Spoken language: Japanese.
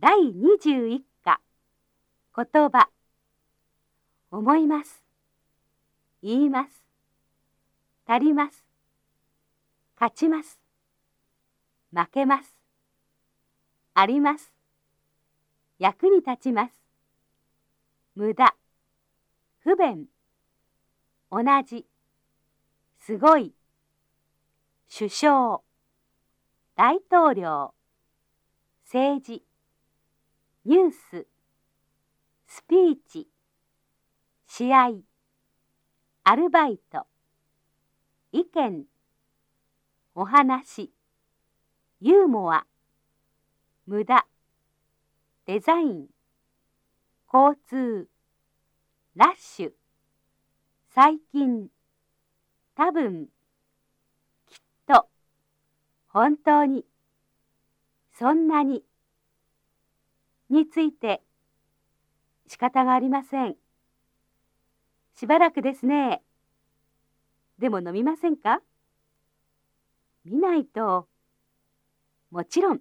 第21課。言葉。思います。言います。足ります。勝ちます。負けます。あります。役に立ちます。無駄。不便。同じ。すごい。首相。大統領。政治。ニューススピーチ試合アルバイト意見お話ユーモア無駄デザイン交通ラッシュ最近多分きっと本当にそんなにについて仕方がありません。しばらくですね。でも飲みませんか？見ないと。もちろん。